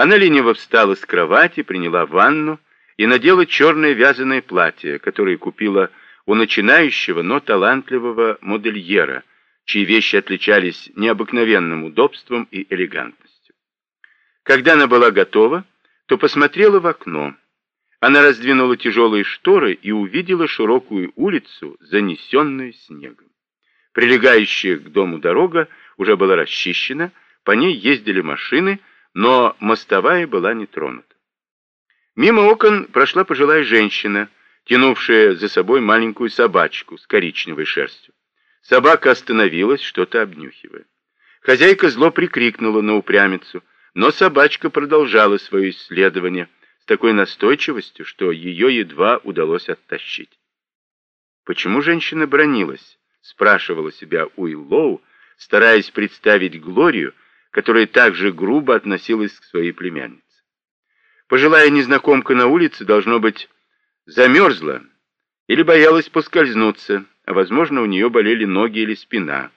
Она лениво встала с кровати, приняла ванну и надела черное вязаное платье, которое купила у начинающего, но талантливого модельера, чьи вещи отличались необыкновенным удобством и элегантностью. Когда она была готова, то посмотрела в окно. Она раздвинула тяжелые шторы и увидела широкую улицу, занесенную снегом. Прилегающая к дому дорога уже была расчищена, по ней ездили машины, но мостовая была не тронута. Мимо окон прошла пожилая женщина, тянувшая за собой маленькую собачку с коричневой шерстью. Собака остановилась, что-то обнюхивая. Хозяйка зло прикрикнула на упрямицу, но собачка продолжала свое исследование с такой настойчивостью, что ее едва удалось оттащить. Почему женщина бронилась? спрашивала себя Уиллоу, стараясь представить Глорию, которая также грубо относилась к своей племяннице. Пожилая незнакомка на улице, должно быть, замерзла или боялась поскользнуться, а, возможно, у нее болели ноги или спина.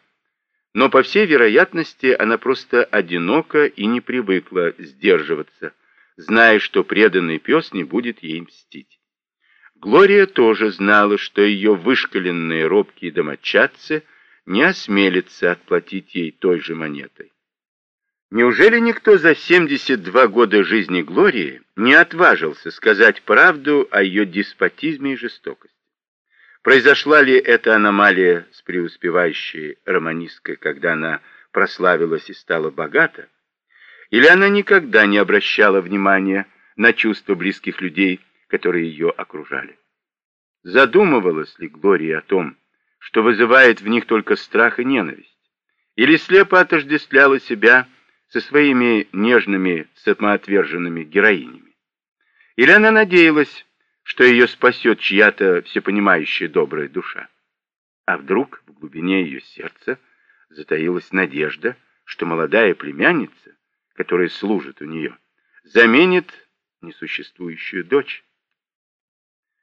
Но, по всей вероятности, она просто одинока и не привыкла сдерживаться, зная, что преданный пес не будет ей мстить. Глория тоже знала, что ее вышкаленные робкие домочадцы не осмелятся отплатить ей той же монетой. Неужели никто за 72 года жизни Глории не отважился сказать правду о ее деспотизме и жестокости? Произошла ли эта аномалия с преуспевающей романисткой, когда она прославилась и стала богата? Или она никогда не обращала внимания на чувства близких людей, которые ее окружали? Задумывалась ли Глория о том, что вызывает в них только страх и ненависть? Или слепо отождествляла себя со своими нежными самоотверженными героинями? Или она надеялась, что ее спасет чья-то всепонимающая добрая душа. А вдруг в глубине ее сердца затаилась надежда, что молодая племянница, которая служит у нее, заменит несуществующую дочь.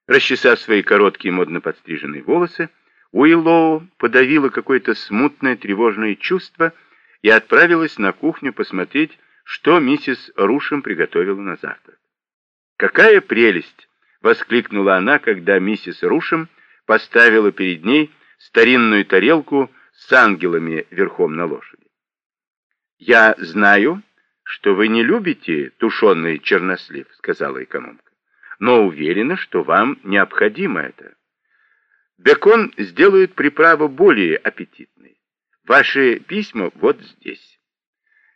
Расчесав свои короткие модно подстриженные волосы, Уиллоу подавила какое-то смутное тревожное чувство и отправилась на кухню посмотреть, что миссис Рушем приготовила на завтрак. Какая прелесть — воскликнула она, когда миссис Рушем поставила перед ней старинную тарелку с ангелами верхом на лошади. «Я знаю, что вы не любите тушеный чернослив», — сказала экономка, «но уверена, что вам необходимо это. Бекон сделает приправу более аппетитной. Ваши письма вот здесь».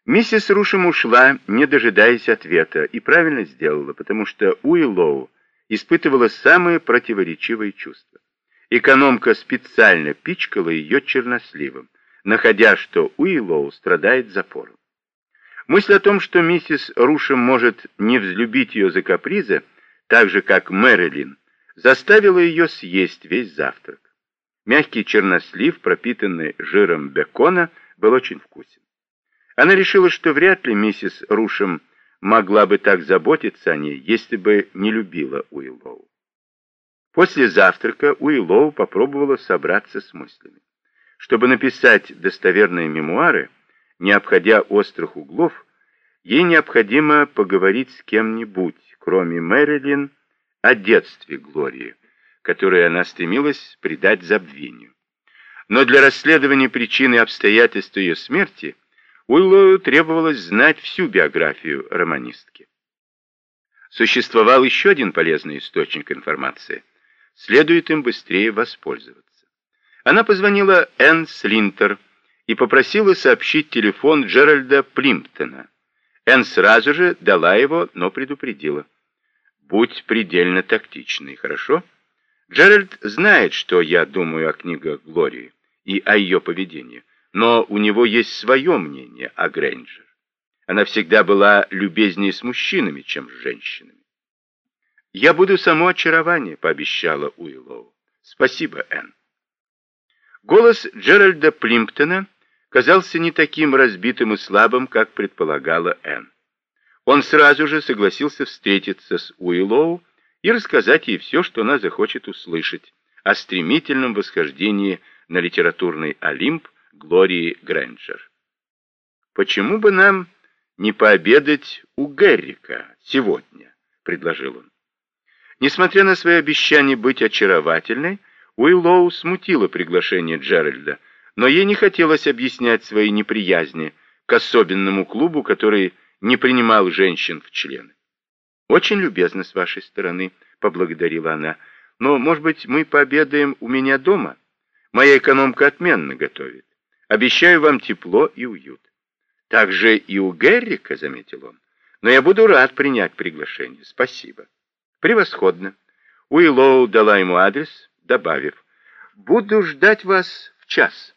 Миссис Рушем ушла, не дожидаясь ответа, и правильно сделала, потому что Уиллоу испытывала самые противоречивые чувства. Экономка специально пичкала ее черносливом, находя, что Уиллоу страдает запором. Мысль о том, что миссис Рушем может не взлюбить ее за капризы, так же, как Мэрилин, заставила ее съесть весь завтрак. Мягкий чернослив, пропитанный жиром бекона, был очень вкусен. Она решила, что вряд ли миссис Рушем могла бы так заботиться о ней, если бы не любила Уиллоу. После завтрака Уиллоу попробовала собраться с мыслями. Чтобы написать достоверные мемуары, не обходя острых углов, ей необходимо поговорить с кем-нибудь, кроме Мэрилин, о детстве Глории, которое она стремилась придать забвению. Но для расследования причины и обстоятельств ее смерти – Уиллу требовалось знать всю биографию романистки. Существовал еще один полезный источник информации. Следует им быстрее воспользоваться. Она позвонила Энн Слинтер и попросила сообщить телефон Джеральда Плимптона. Энн сразу же дала его, но предупредила. «Будь предельно тактичной, хорошо? Джеральд знает, что я думаю о книгах Глории и о ее поведении но у него есть свое мнение о Грейнджер. Она всегда была любезнее с мужчинами, чем с женщинами. «Я буду само очарование», — пообещала Уиллоу. «Спасибо, Энн». Голос Джеральда Плимптона казался не таким разбитым и слабым, как предполагала Энн. Он сразу же согласился встретиться с Уиллоу и рассказать ей все, что она захочет услышать о стремительном восхождении на литературный Олимп Глории Грэнджер. «Почему бы нам не пообедать у Геррика сегодня?» — предложил он. Несмотря на свои обещания быть очаровательной, Уиллоу смутило приглашение Джеральда, но ей не хотелось объяснять свои неприязни к особенному клубу, который не принимал женщин в члены. «Очень любезно с вашей стороны», — поблагодарила она, — «но, может быть, мы пообедаем у меня дома? Моя экономка отменно готовит. Обещаю вам тепло и уют». «Так же и у Геррика», — заметил он, — «но я буду рад принять приглашение. Спасибо». «Превосходно». Уиллоу дала ему адрес, добавив, «Буду ждать вас в час».